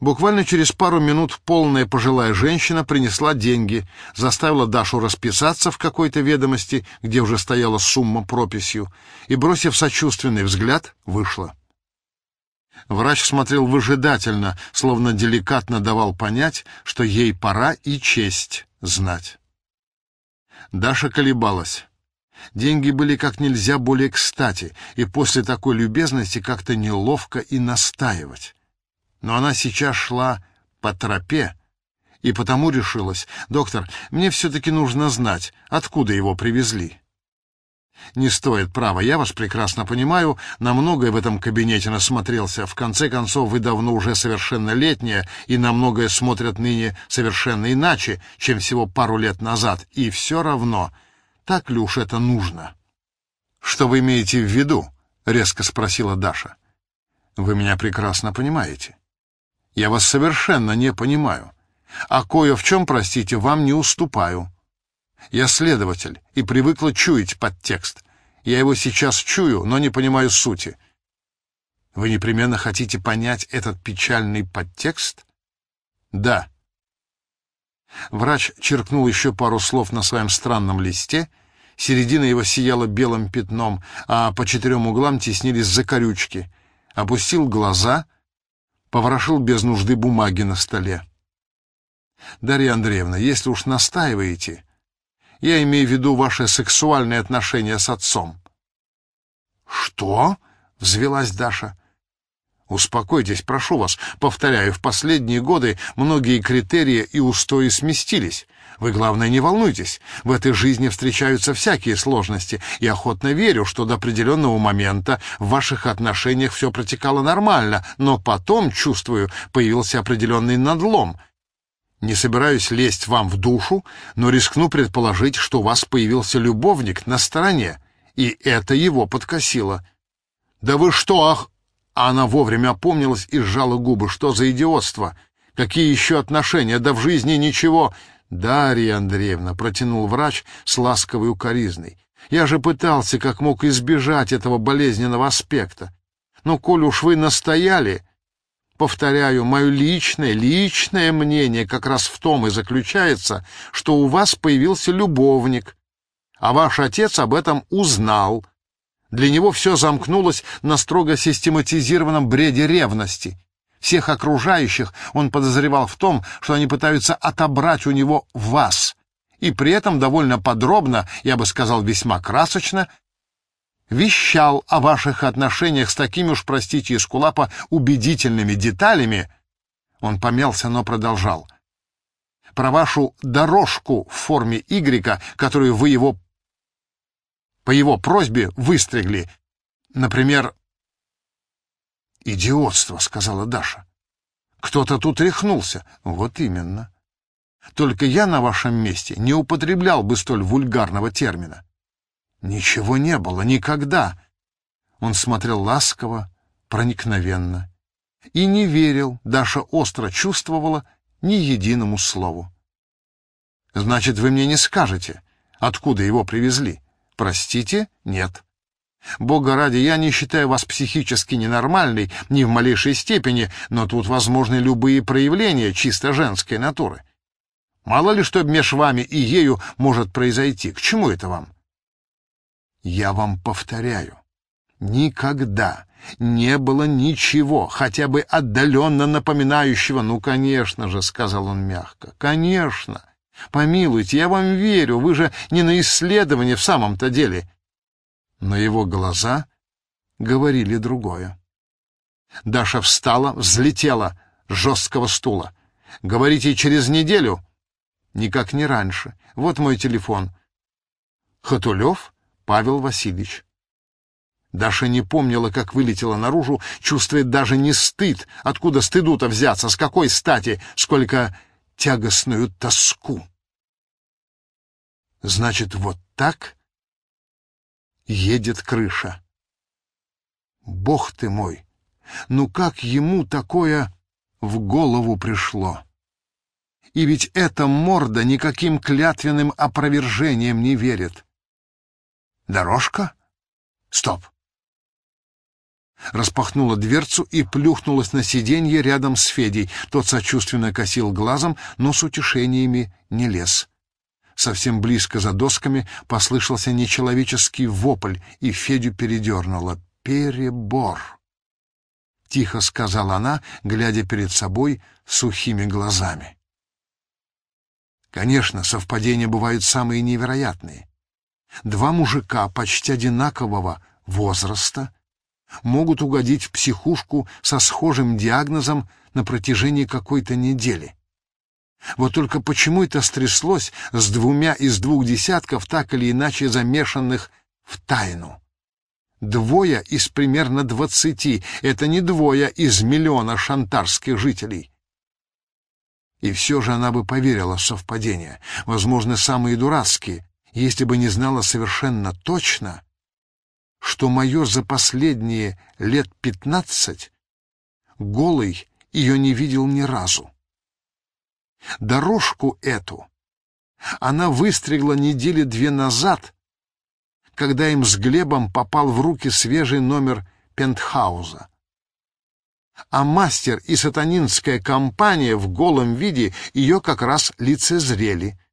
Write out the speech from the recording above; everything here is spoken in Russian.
Буквально через пару минут полная пожилая женщина принесла деньги, заставила Дашу расписаться в какой-то ведомости, где уже стояла сумма прописью, и, бросив сочувственный взгляд, вышла. Врач смотрел выжидательно, словно деликатно давал понять, что ей пора и честь знать. Даша колебалась. Деньги были как нельзя более кстати, и после такой любезности как-то неловко и настаивать но она сейчас шла по тропе, и потому решилась. «Доктор, мне все-таки нужно знать, откуда его привезли». «Не стоит, право, я вас прекрасно понимаю, на многое в этом кабинете насмотрелся. В конце концов, вы давно уже совершеннолетняя, и на многое смотрят ныне совершенно иначе, чем всего пару лет назад. И все равно, так ли уж это нужно?» «Что вы имеете в виду?» — резко спросила Даша. «Вы меня прекрасно понимаете. Я вас совершенно не понимаю. А кое в чем, простите, вам не уступаю. Я следователь и привыкла чуять подтекст. Я его сейчас чую, но не понимаю сути. Вы непременно хотите понять этот печальный подтекст? Да. Врач черкнул еще пару слов на своем странном листе, середина его сияла белым пятном, а по четырем углам теснились закорючки. Опустил глаза — поворошил без нужды бумаги на столе. «Дарья Андреевна, если уж настаиваете, я имею в виду ваши сексуальные отношения с отцом». «Что?» — взвелась Даша. «Успокойтесь, прошу вас. Повторяю, в последние годы многие критерии и устои сместились. Вы, главное, не волнуйтесь. В этой жизни встречаются всякие сложности, и охотно верю, что до определенного момента в ваших отношениях все протекало нормально, но потом, чувствую, появился определенный надлом. Не собираюсь лезть вам в душу, но рискну предположить, что у вас появился любовник на стороне, и это его подкосило. «Да вы что, ах...» Она вовремя опомнилась и сжала губы. «Что за идиотство? Какие еще отношения? Да в жизни ничего...» «Дарья Андреевна», — протянул врач с ласковой укоризной, — «я же пытался как мог избежать этого болезненного аспекта. Но, коль уж вы настояли...» Повторяю, мое личное, личное мнение как раз в том и заключается, что у вас появился любовник, а ваш отец об этом узнал. Для него все замкнулось на строго систематизированном бреде ревности. Всех окружающих он подозревал в том, что они пытаются отобрать у него вас, и при этом довольно подробно, я бы сказал, весьма красочно, вещал о ваших отношениях с такими уж, простите, из кулапа, убедительными деталями. Он помялся, но продолжал. Про вашу дорожку в форме Y, которую вы его по его просьбе выстригли. Например, «Идиотство», — сказала Даша. «Кто-то тут рехнулся». «Вот именно. Только я на вашем месте не употреблял бы столь вульгарного термина». «Ничего не было, никогда». Он смотрел ласково, проникновенно. И не верил, Даша остро чувствовала, ни единому слову. «Значит, вы мне не скажете, откуда его привезли?» «Простите, нет». Бога ради, я не считаю вас психически ненормальной ни в малейшей степени, но тут возможны любые проявления чисто женской натуры. Мало ли что между вами и ею может произойти. К чему это вам? Я вам повторяю. Никогда не было ничего, хотя бы отдаленно напоминающего. «Ну, конечно же», — сказал он мягко, — «конечно. Помилуйте, я вам верю, вы же не на исследование в самом-то деле но его глаза говорили другое. Даша встала, взлетела с жесткого стула. «Говорите, через неделю?» «Никак не раньше. Вот мой телефон». «Хатулев Павел Васильевич». Даша не помнила, как вылетела наружу, чувствует даже не стыд. Откуда стыду-то взяться? С какой стати? Сколько тягостную тоску. Значит, вот так едет крыша. Бог ты мой! Ну как ему такое в голову пришло? И ведь эта морда никаким клятвенным опровержением не верит. Дорожка? Стоп! Распахнула дверцу и плюхнулась на сиденье рядом с Федей. Тот сочувственно косил глазом, но с утешениями не лез. Совсем близко за досками послышался нечеловеческий вопль, и Федю передернуло. «Перебор!» — тихо сказала она, глядя перед собой сухими глазами. Конечно, совпадения бывают самые невероятные. Два мужика почти одинакового возраста могут угодить в психушку со схожим диагнозом на протяжении какой-то недели. Вот только почему это стряслось с двумя из двух десятков так или иначе замешанных в тайну? Двое из примерно двадцати — это не двое из миллиона шантарских жителей. И все же она бы поверила в совпадения, возможно, самые дурацкие, если бы не знала совершенно точно, что майор за последние лет пятнадцать голый ее не видел ни разу. Дорожку эту она выстригла недели две назад, когда им с Глебом попал в руки свежий номер пентхауза. А мастер и сатанинская компания в голом виде ее как раз лицезрели —